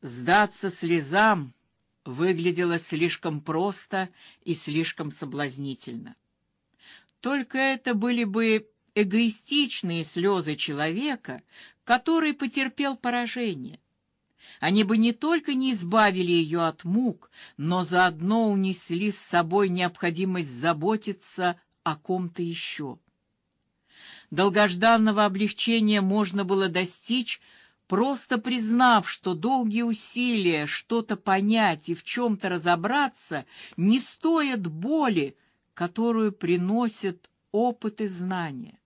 Сдаться слезам выглядело слишком просто и слишком соблазнительно. Только это были бы эгоистичные слезы человека, который потерпел поражение. Они бы не только не избавили ее от мук, но заодно унесли с собой необходимость заботиться о ком-то еще. Долгожданного облегчения можно было достичь, просто признав, что долгие усилия что-то понять и в чем-то разобраться не стоят боли, которую приносят опыт и знания.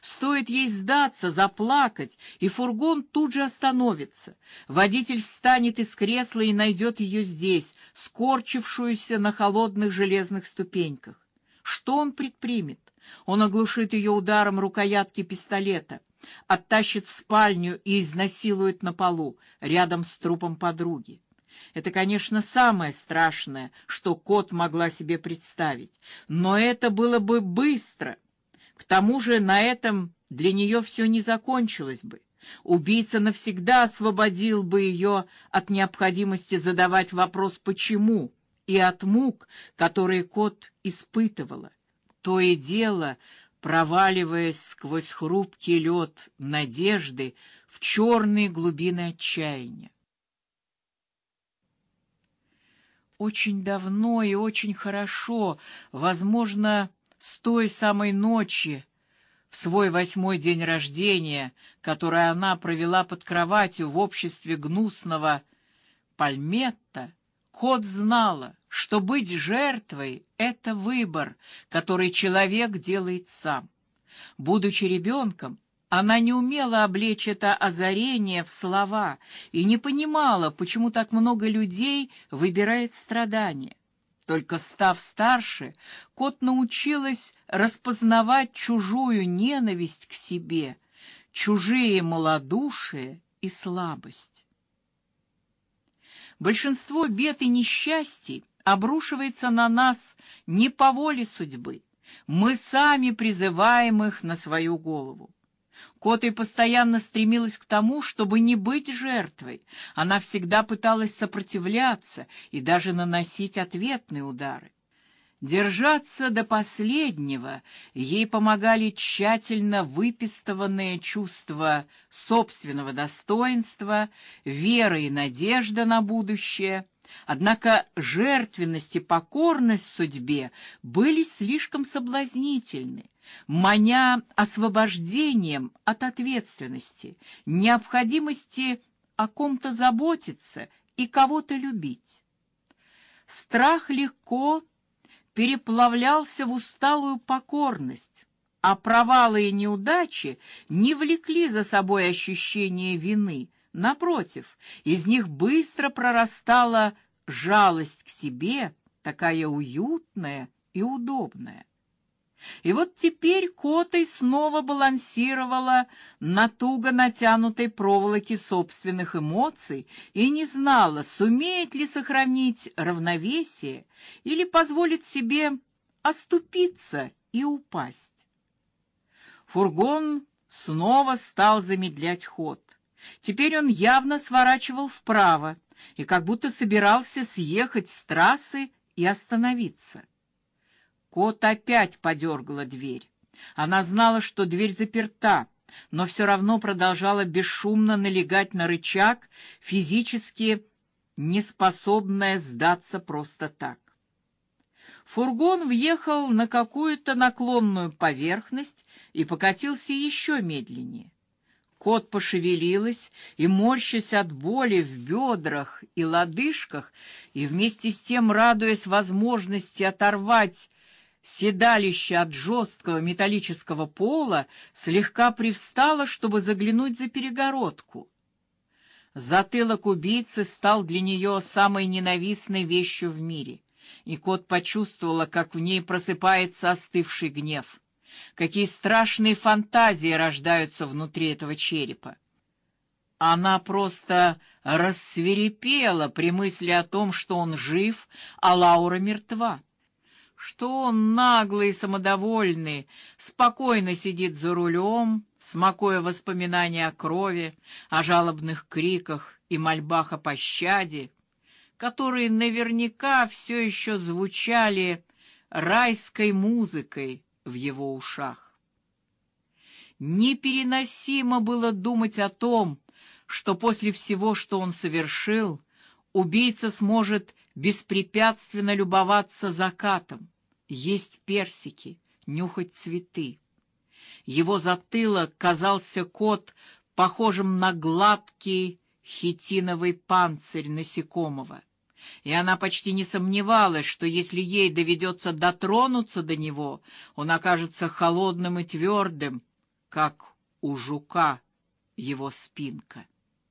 Стоит ей сдаться, заплакать, и фургон тут же остановится. Водитель встанет из кресла и найдет ее здесь, скорчившуюся на холодных железных ступеньках. Что он предпримет? Он оглушит ее ударом рукоятки пистолета, оттащит в спальню и изнасилует на полу, рядом с трупом подруги. Это, конечно, самое страшное, что кот могла себе представить, но это было бы быстро. К тому же на этом для нее все не закончилось бы. Убийца навсегда освободил бы ее от необходимости задавать вопрос «почему?» и от мук, которые кот испытывала. То и дело, проваливаясь сквозь хрупкий лед надежды в черные глубины отчаяния. Очень давно и очень хорошо, возможно, с той самой ночи, в свой восьмой день рождения, который она провела под кроватью в обществе гнусного Пальметта, Кот знала, что быть жертвой — это выбор, который человек делает сам. Будучи ребенком, она не умела облечь это озарение в слова и не понимала, почему так много людей выбирает страдания. Только став старше, кот научилась распознавать чужую ненависть к себе, чужие малодушие и слабость. Большинство бед и несчастий обрушивается на нас не по воле судьбы. Мы сами призываем их на свою голову. Коты постоянно стремилась к тому, чтобы не быть жертвой. Она всегда пыталась сопротивляться и даже наносить ответные удары. Держаться до последнего ей помогали тщательно выпистыванные чувства собственного достоинства, вера и надежда на будущее. Однако жертвенность и покорность судьбе были слишком соблазнительны маня освобождением от ответственности, необходимости о ком-то заботиться и кого-то любить. Страх легко переплавлялся в усталую покорность, а провалы и неудачи не влекли за собой ощущение вины. Напротив, из них быстро прорастала жалость к себе, такая уютная и удобная. И вот теперь Котой снова балансировала на туго натянутой проволоке собственных эмоций и не знала, сумеет ли сохранить равновесие или позволит себе оступиться и упасть. Фургон снова стал замедлять ход. Теперь он явно сворачивал вправо и как будто собирался съехать с трассы и остановиться. Кот опять подергала дверь. Она знала, что дверь заперта, но все равно продолжала бесшумно налегать на рычаг, физически неспособная сдаться просто так. Фургон въехал на какую-то наклонную поверхность и покатился еще медленнее. Кот пошевелилась и, морщась от боли в бедрах и лодыжках, и вместе с тем радуясь возможности оторвать Седалище от жесткого металлического пола слегка привстало, чтобы заглянуть за перегородку. Затылок убийцы стал для нее самой ненавистной вещью в мире, и кот почувствовала, как в ней просыпается остывший гнев. Какие страшные фантазии рождаются внутри этого черепа. Она просто рассверепела при мысли о том, что он жив, а Лаура мертва что он наглый и самодовольный, спокойно сидит за рулем, смакуя воспоминания о крови, о жалобных криках и мольбах о пощаде, которые наверняка все еще звучали райской музыкой в его ушах. Непереносимо было думать о том, что после всего, что он совершил, убийца сможет беспрепятственно любоваться закатом, есть персики, нюхать цветы. Его затылок казался кот, похожим на гладкий хитиновый панцирь насекомого. И она почти не сомневалась, что если ей доведется дотронуться до него, он окажется холодным и твердым, как у жука его спинка.